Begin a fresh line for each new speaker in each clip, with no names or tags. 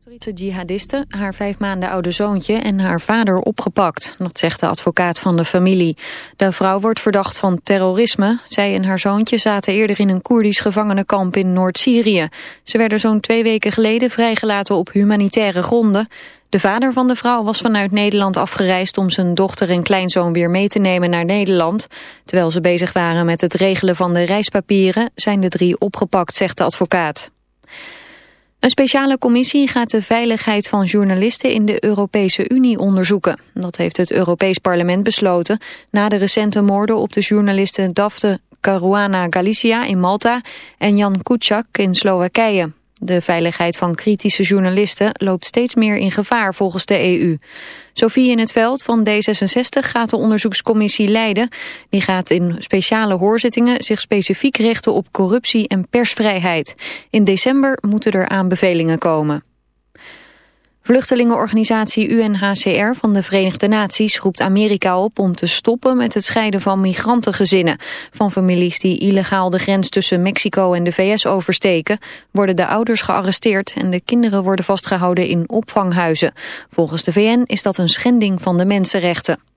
Autoriteiten jihadisten haar vijf maanden oude zoontje en haar vader opgepakt. Dat zegt de advocaat van de familie. De vrouw wordt verdacht van terrorisme. Zij en haar zoontje zaten eerder in een Koerdisch gevangenenkamp in Noord-Syrië. Ze werden zo'n twee weken geleden vrijgelaten op humanitaire gronden. De vader van de vrouw was vanuit Nederland afgereisd om zijn dochter en kleinzoon weer mee te nemen naar Nederland. Terwijl ze bezig waren met het regelen van de reispapieren zijn de drie opgepakt, zegt de advocaat. Een speciale commissie gaat de veiligheid van journalisten in de Europese Unie onderzoeken. Dat heeft het Europees Parlement besloten na de recente moorden op de journalisten Dafne Caruana Galicia in Malta en Jan Kuciak in Slowakije. De veiligheid van kritische journalisten loopt steeds meer in gevaar volgens de EU. Sophie in het veld van D66 gaat de onderzoekscommissie leiden. Die gaat in speciale hoorzittingen zich specifiek richten op corruptie en persvrijheid. In december moeten er aanbevelingen komen. Vluchtelingenorganisatie UNHCR van de Verenigde Naties roept Amerika op om te stoppen met het scheiden van migrantengezinnen. Van families die illegaal de grens tussen Mexico en de VS oversteken, worden de ouders gearresteerd en de kinderen worden vastgehouden in opvanghuizen. Volgens de VN is dat een schending van de mensenrechten.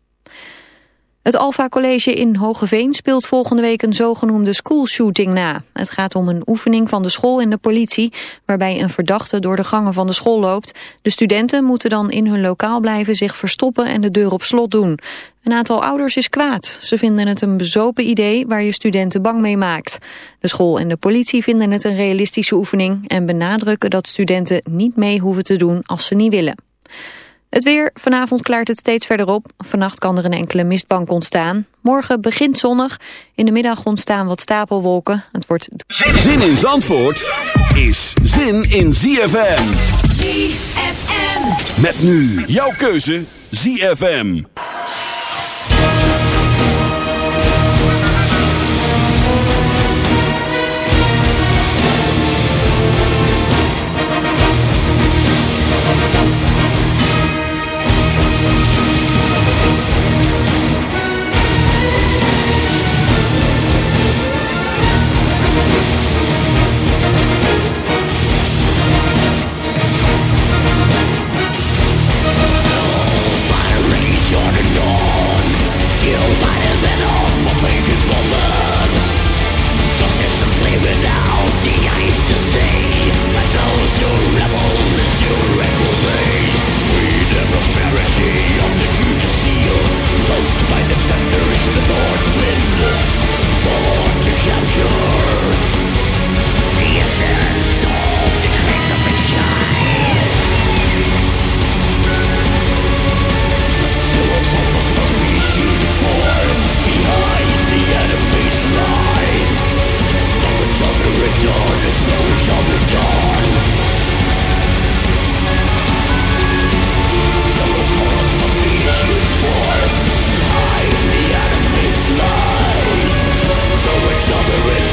Het Alfa College in Hogeveen speelt volgende week een zogenoemde schoolshooting na. Het gaat om een oefening van de school en de politie... waarbij een verdachte door de gangen van de school loopt. De studenten moeten dan in hun lokaal blijven, zich verstoppen en de deur op slot doen. Een aantal ouders is kwaad. Ze vinden het een bezopen idee waar je studenten bang mee maakt. De school en de politie vinden het een realistische oefening... en benadrukken dat studenten niet mee hoeven te doen als ze niet willen. Het weer, vanavond klaart het steeds verder op. Vannacht kan er een enkele mistbank ontstaan. Morgen begint zonnig. In de middag ontstaan wat stapelwolken. Het wordt...
Zin in Zandvoort is zin in ZFM.
ZFM.
Met nu jouw keuze ZFM.
sovereign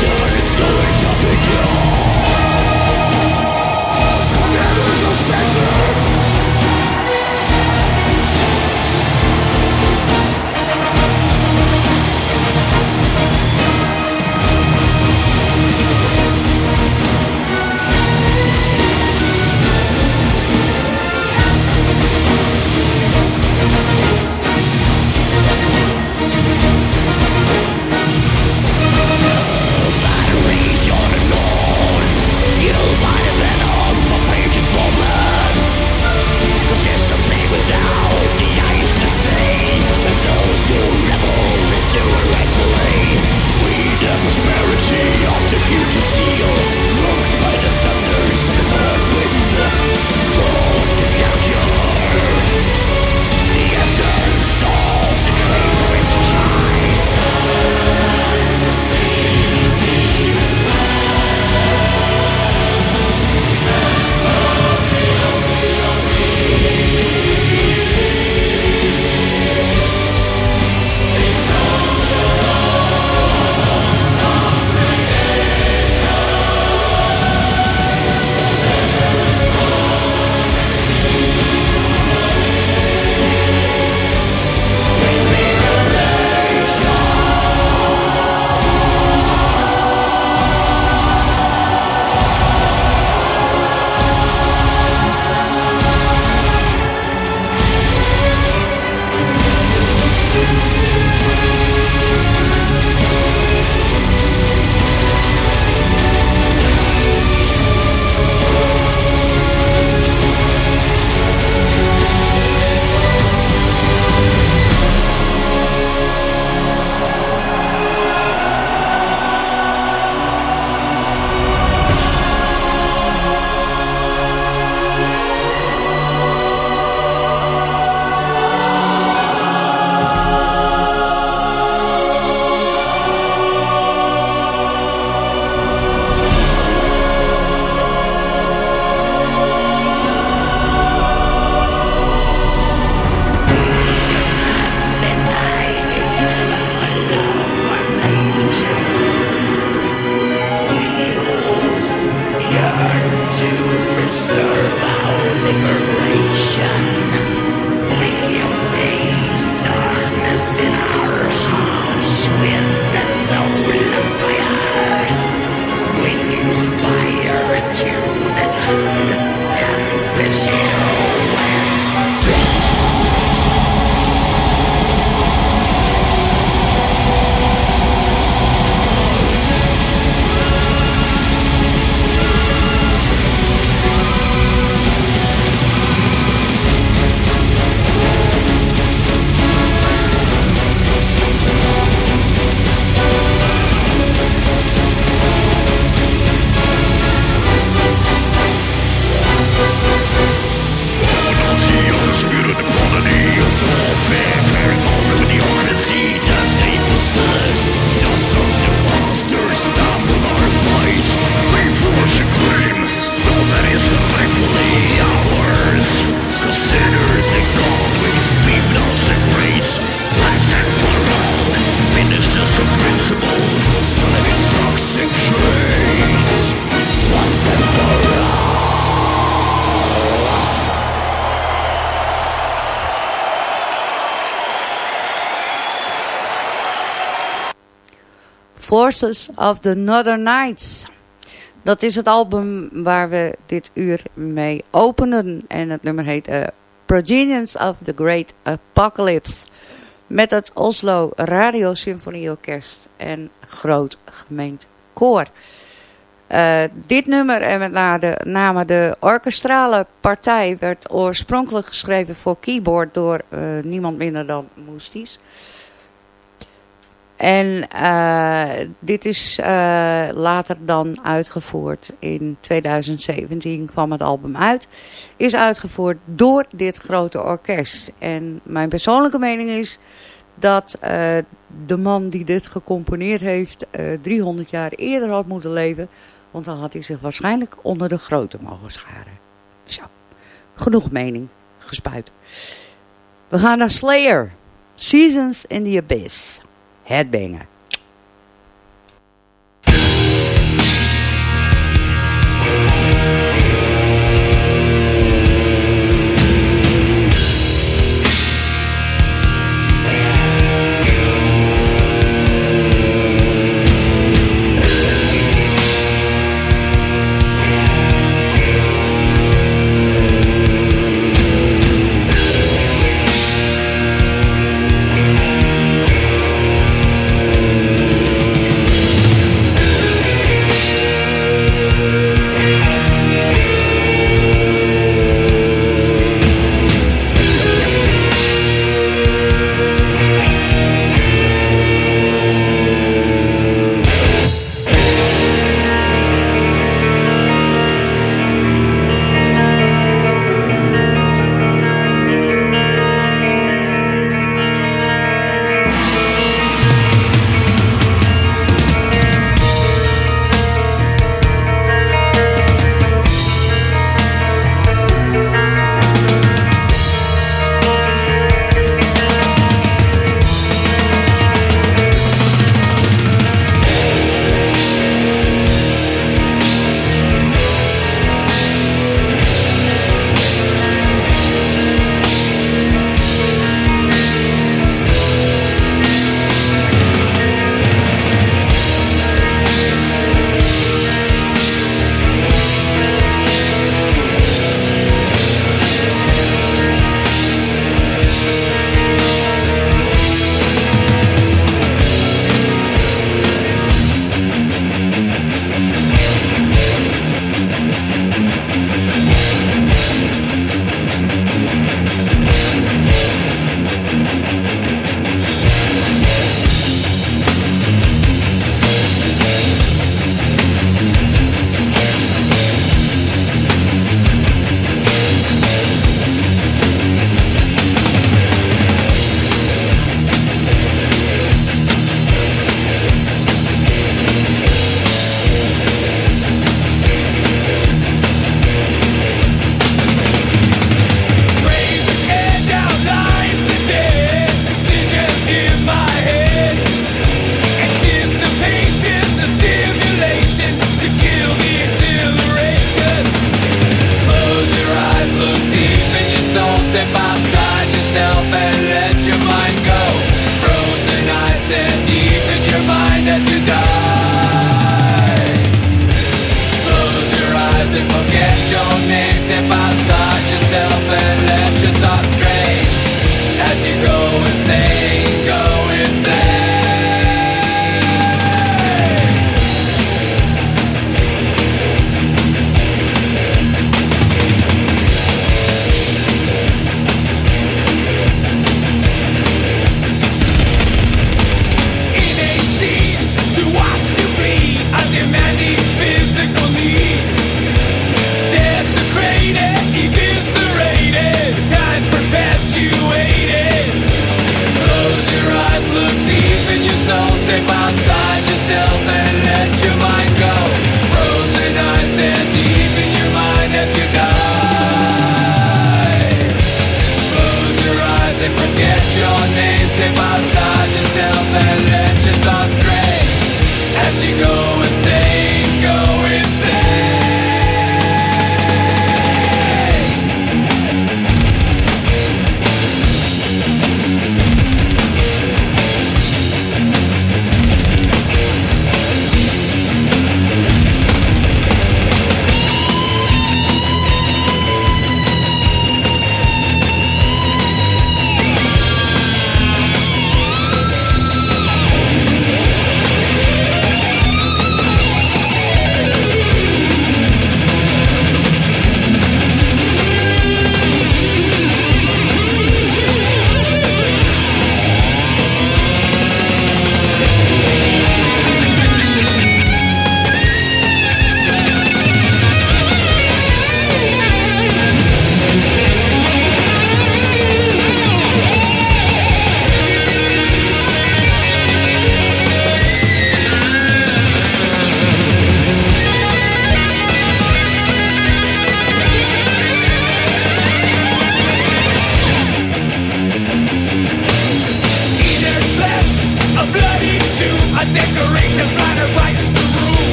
Forces of the Northern Nights. Dat is het album waar we dit uur mee openen. En het nummer heet uh, of the Great Apocalypse. Met het Oslo Radio Symfonieorkest en groot gemeend koor. Uh, dit nummer en met name de orkestrale partij werd oorspronkelijk geschreven voor keyboard door uh, niemand minder dan Moesties. En uh, dit is later dan uitgevoerd. In 2017 kwam het album uit. Is uitgevoerd door dit grote orkest. En mijn persoonlijke mening is dat de man die dit gecomponeerd heeft 300 jaar eerder had moeten leven want dan had hij zich waarschijnlijk onder de grote mogen scharen. Zo, genoeg mening gespuit. We gaan naar Slayer. Seasons in the Abyss. Headbanger. Get your name.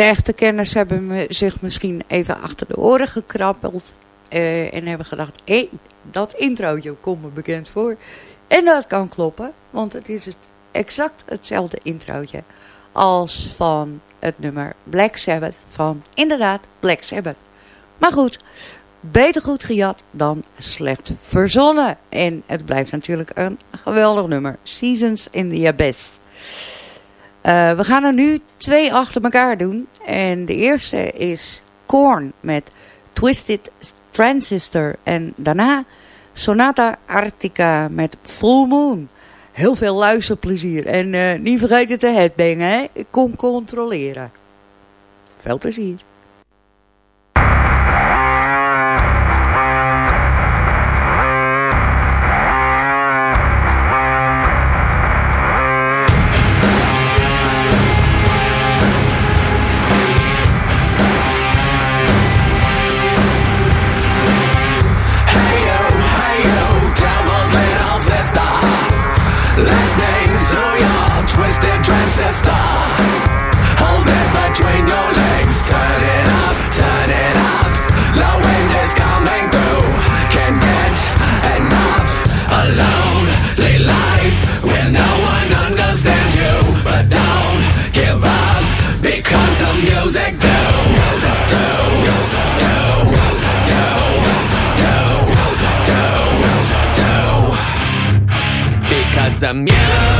De echte kenners hebben zich misschien even achter de oren gekrabbeld. Uh, en hebben gedacht, hé, hey, dat introotje komt me bekend voor. En dat kan kloppen, want het is het exact hetzelfde introotje als van het nummer Black Sabbath van inderdaad Black Sabbath. Maar goed, beter goed gejat dan slecht verzonnen. En het blijft natuurlijk een geweldig nummer. Seasons in the Abyss. Uh, we gaan er nu twee achter elkaar doen. En de eerste is Korn met Twisted Transistor. En daarna Sonata Arctica met Full Moon. Heel veel luisterplezier. En uh, niet vergeten te headbangen, hè. Kom controleren. Veel plezier.
The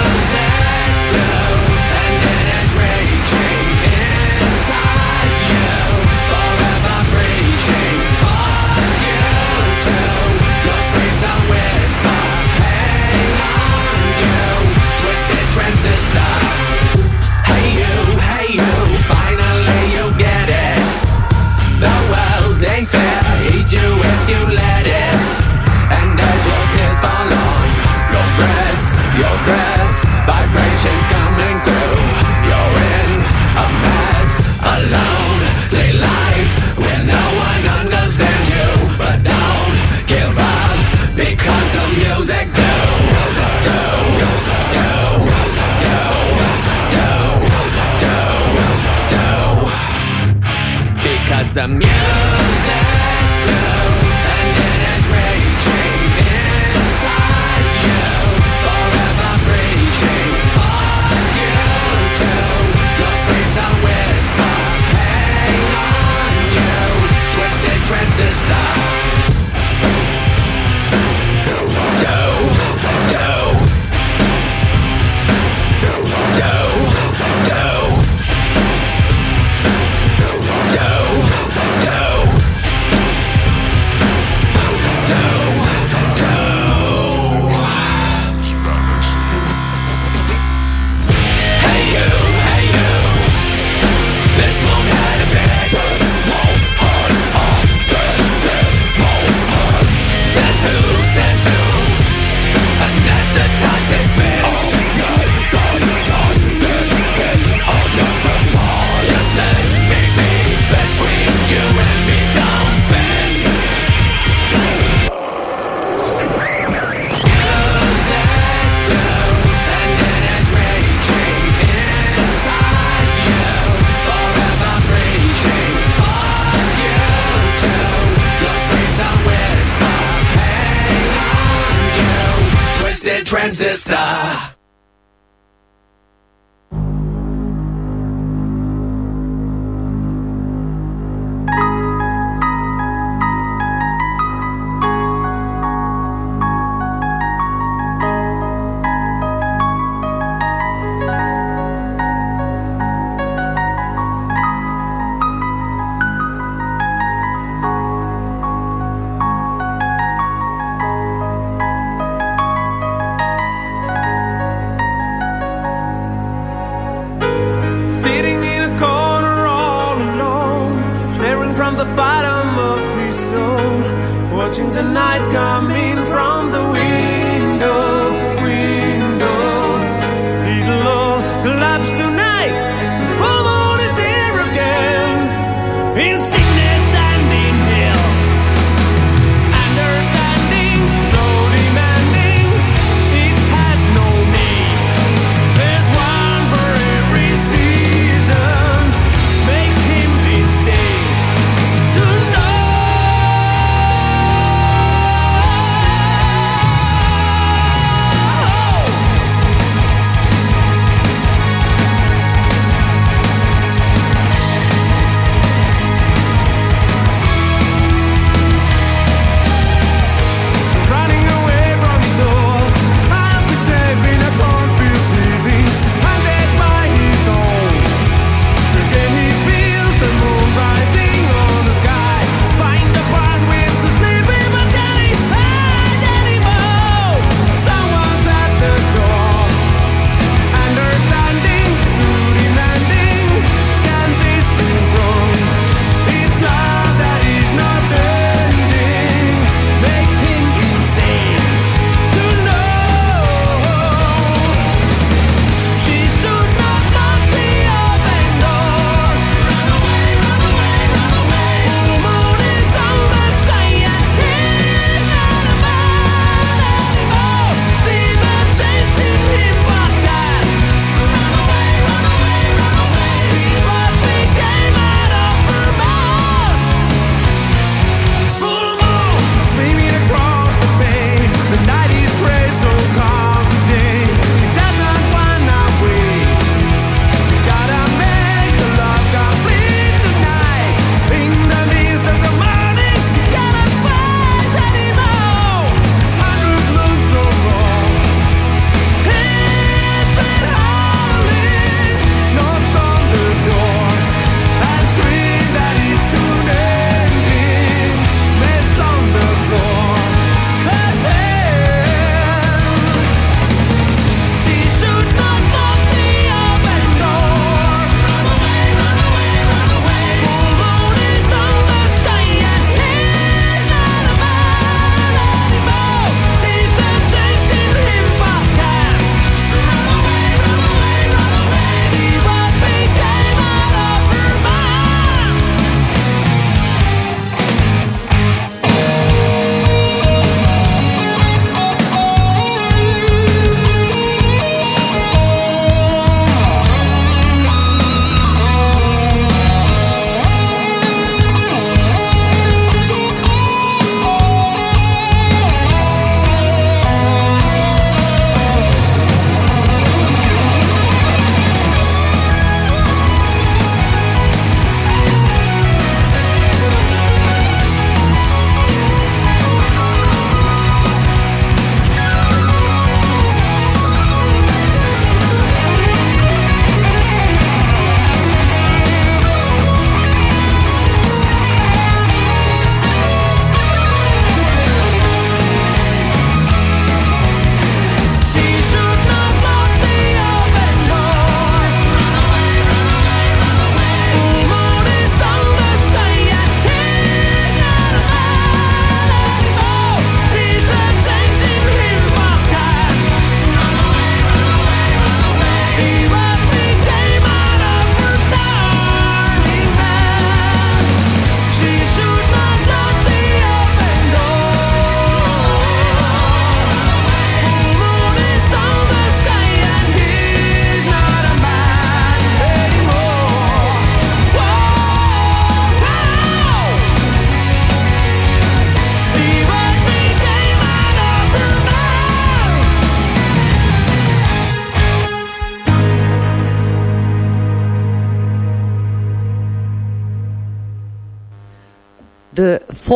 transistor.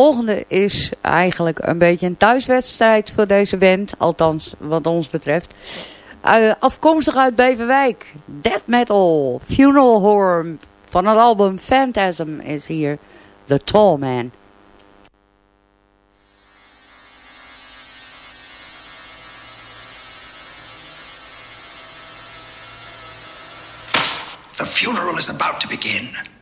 Volgende is eigenlijk een beetje een thuiswedstrijd voor deze band. Althans, wat ons betreft. Uh, afkomstig uit Beverwijk. Death Metal. Funeral Horror. Van het album Phantasm is hier The Tall Man.
The funeral is about to begin.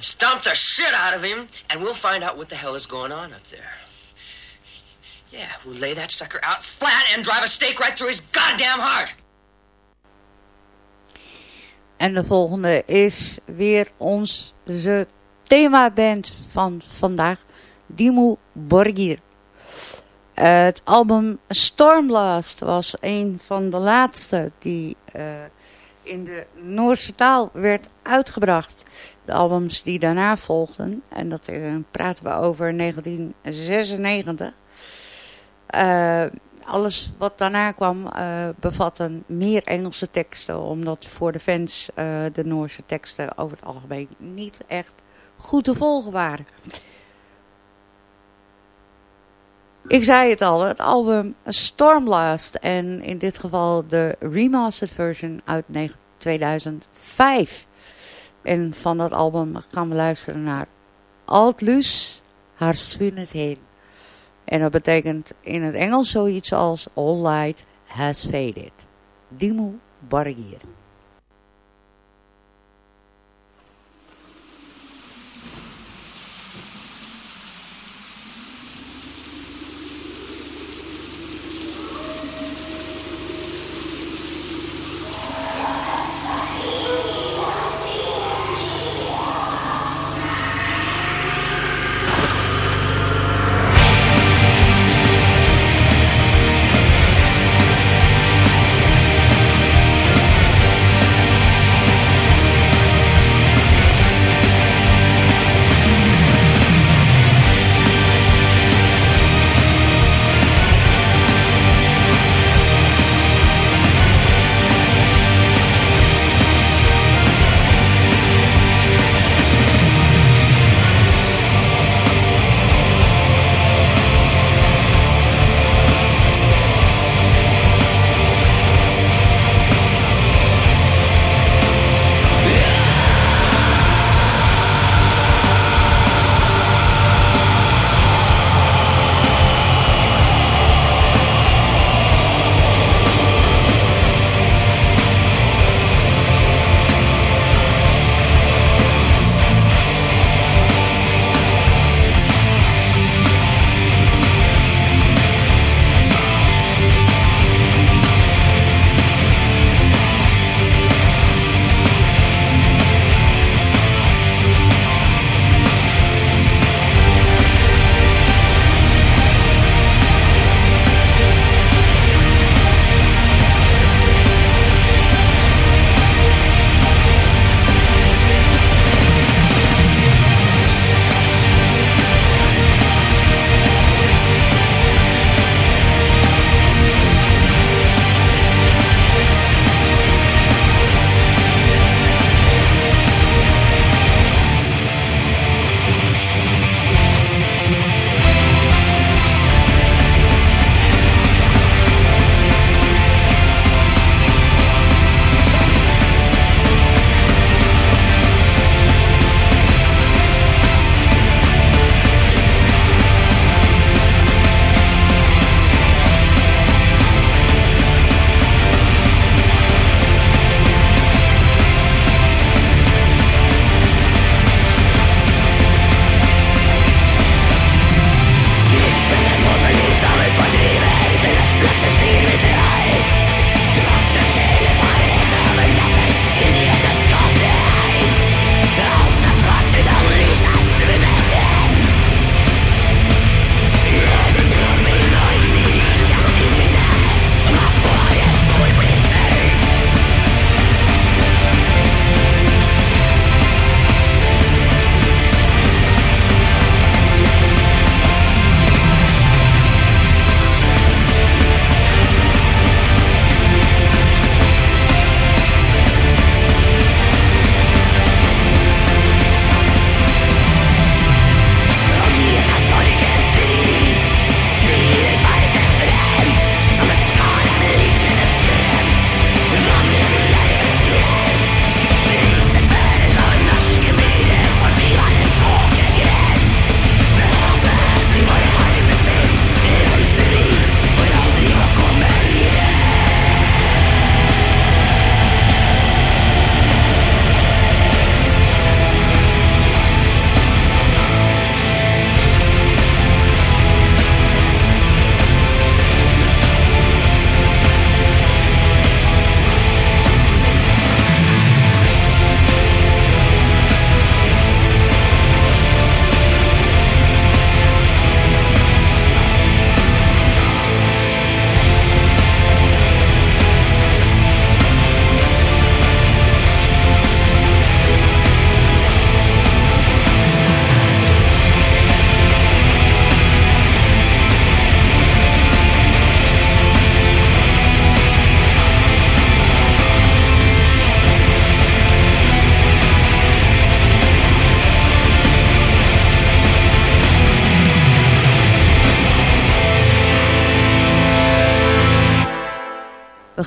And stomp the shit out of him, and we'll find out what the hell is going on up there. Yeah, we'll lay that sucker out flat and drive a stake right through his goddamn heart.
En de volgende is weer onze themaband van vandaag, Dimo Borgir. het album Stormblast was een van de laatste die uh, in de Noorse taal werd uitgebracht. De albums die daarna volgden, en dat uh, praten we over 1996. Uh, eh, alles wat daarna kwam uh, bevatte meer Engelse teksten, omdat voor de fans de Noorse teksten over het algemeen niet echt goed te volgen waren. Ik zei het al, het album Stormblast en in dit geval de remastered version uit 2005. En van dat album gaan we luisteren naar Altlus, haar het heen. En dat betekent in het Engels zoiets als All Light Has Faded. Dimo
Barrier.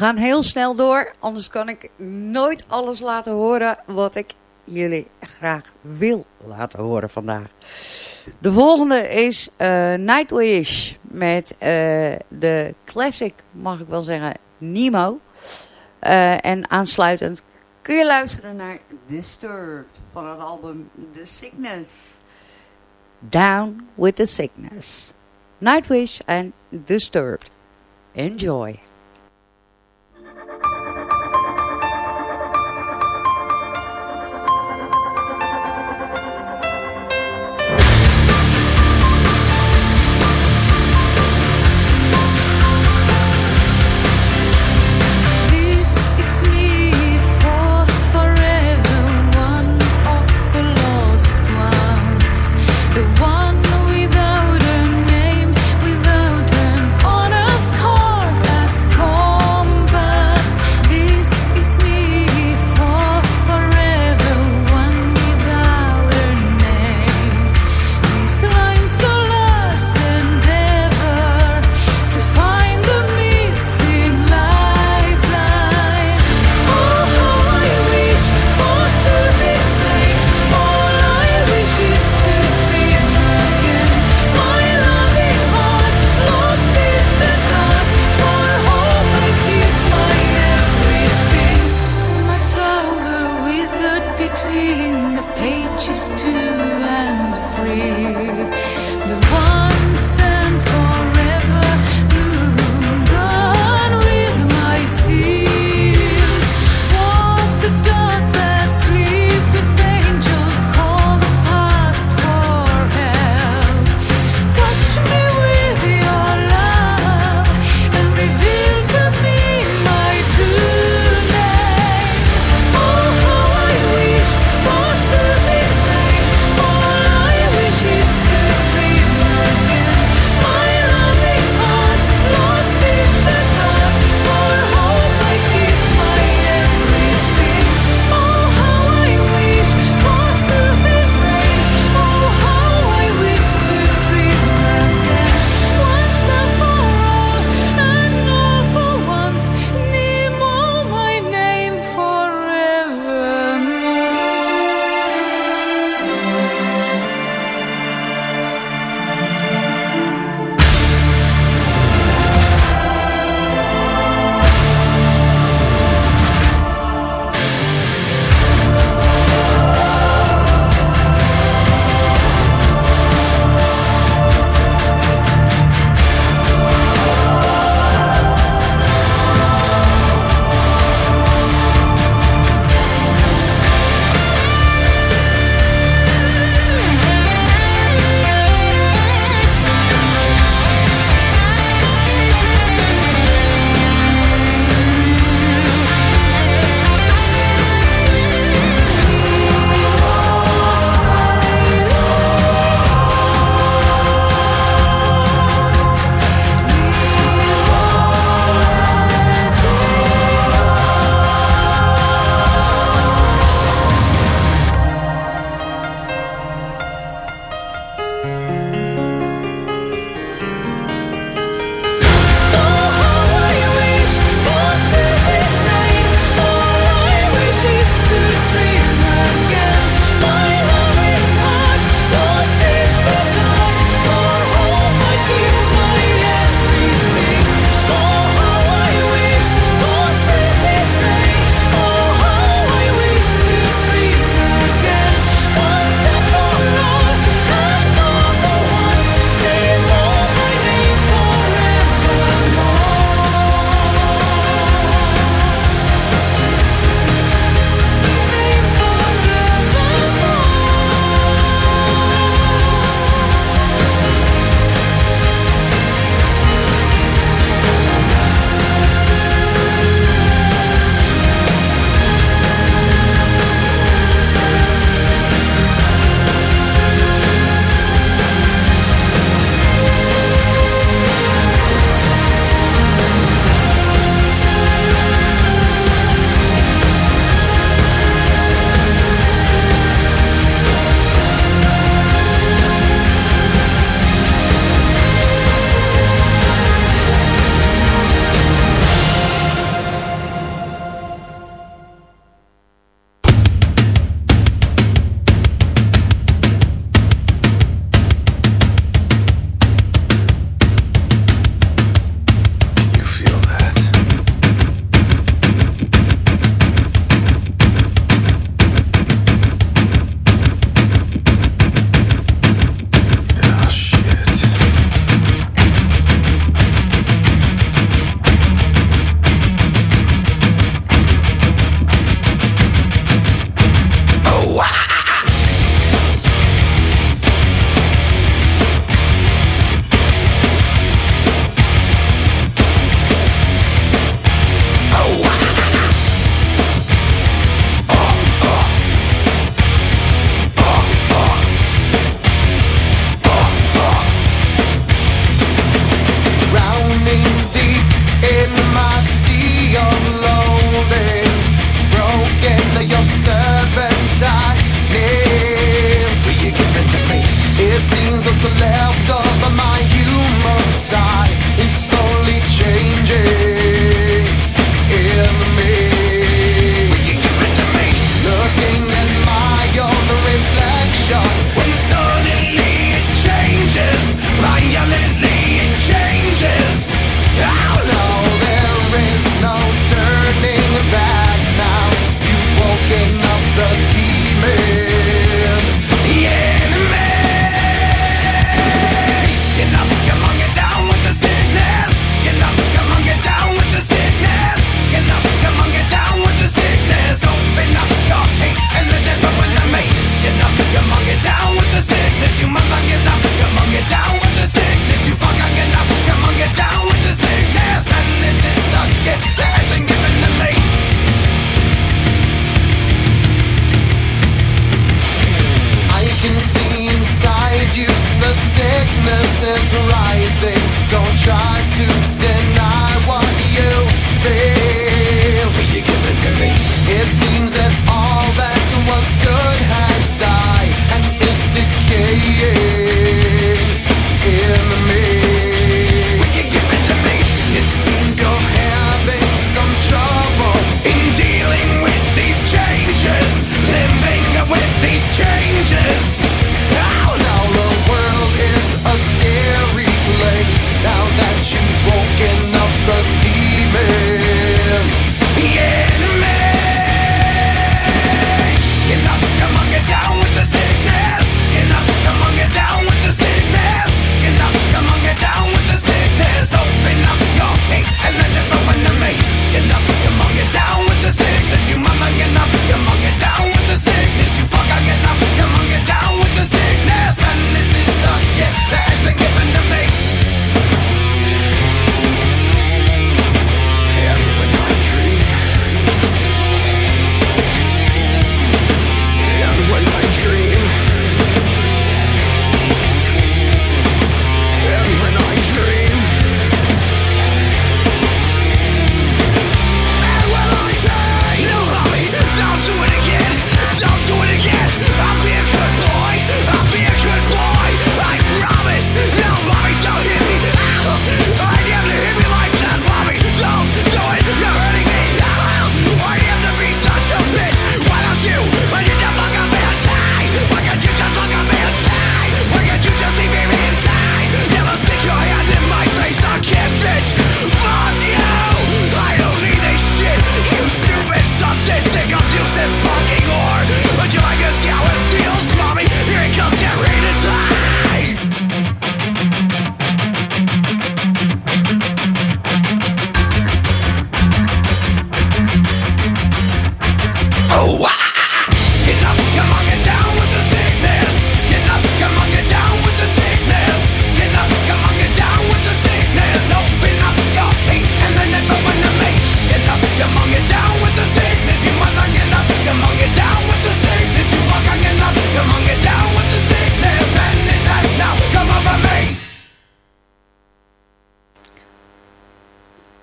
Gaan heel snel door, anders kan ik nooit alles laten horen wat ik jullie graag wil laten horen vandaag. De volgende is uh, Nightwish met uh, de classic, mag ik wel zeggen, Nemo.
Uh, en aansluitend kun je luisteren naar Disturbed van het album The Sickness. Down with the Sickness. Nightwish and Disturbed. Enjoy.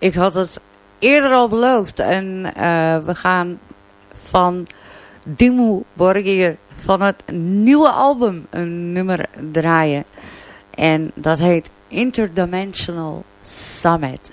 ik had het eerder al beloofd. En eh, we gaan van Dimu Borgir van het nieuwe album een nummer draaien. En dat heet Interdimensional Summit.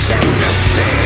Temptation
to see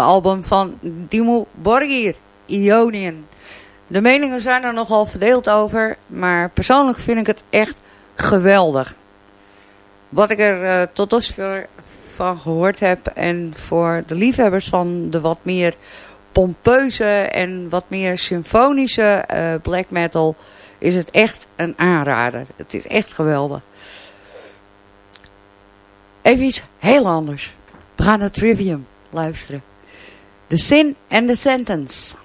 album van Dimmu Borgir, Ionian. De meningen zijn er nogal verdeeld over, maar persoonlijk vind ik het echt geweldig. Wat ik er uh, tot dusver van gehoord heb en voor de liefhebbers van de wat meer pompeuze en wat meer symfonische uh, black metal is het echt een aanrader. Het is echt geweldig. Even iets heel anders. We gaan naar Trivium luisteren. The Sin and the Sentence.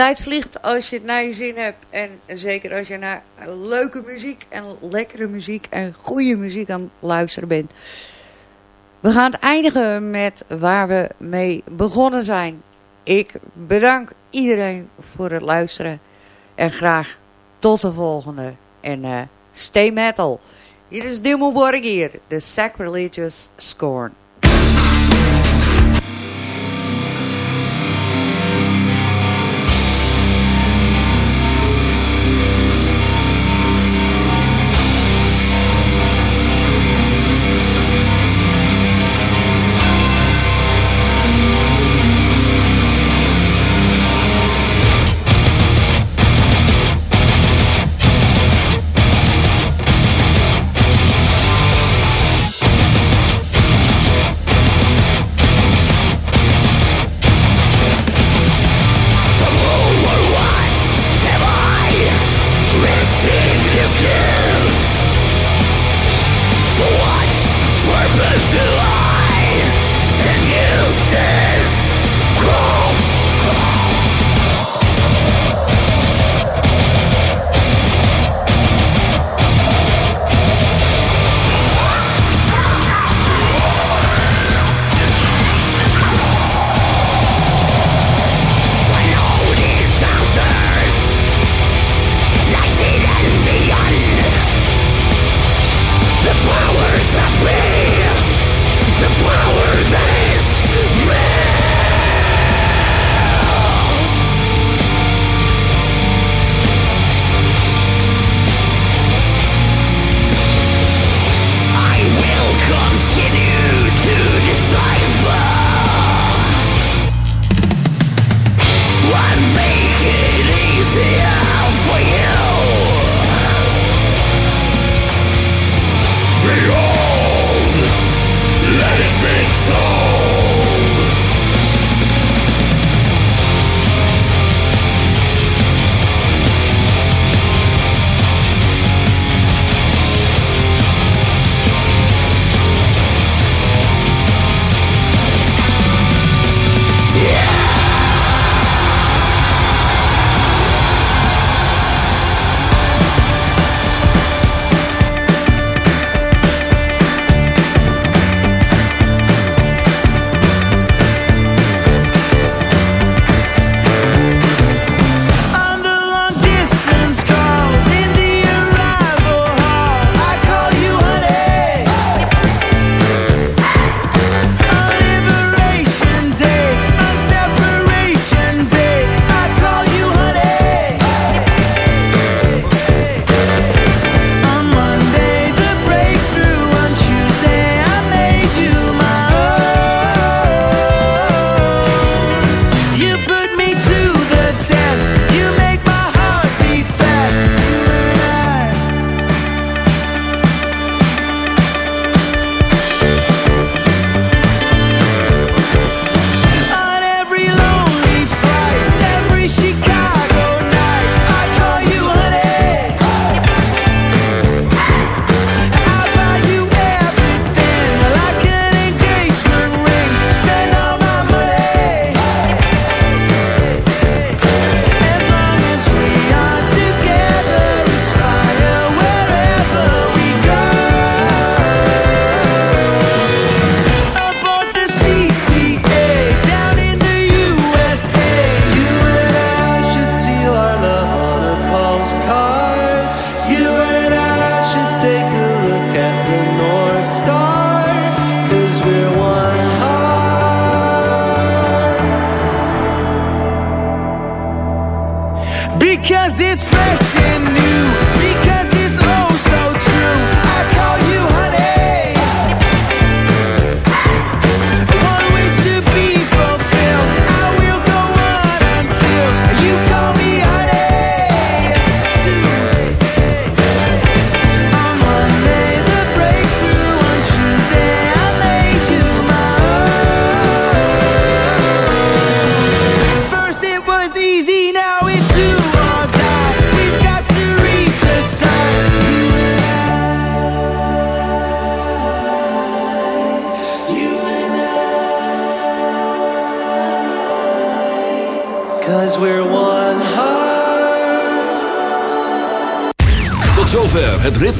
Tijd als je het naar je zin hebt. En zeker als je naar leuke muziek en lekkere muziek en goede muziek aan het luisteren bent. We gaan eindigen met waar we mee begonnen zijn. Ik bedank iedereen voor het luisteren. En graag tot de volgende. En uh, stay metal. Hier is Dimo Borgir, The Sacrilegious Scorn.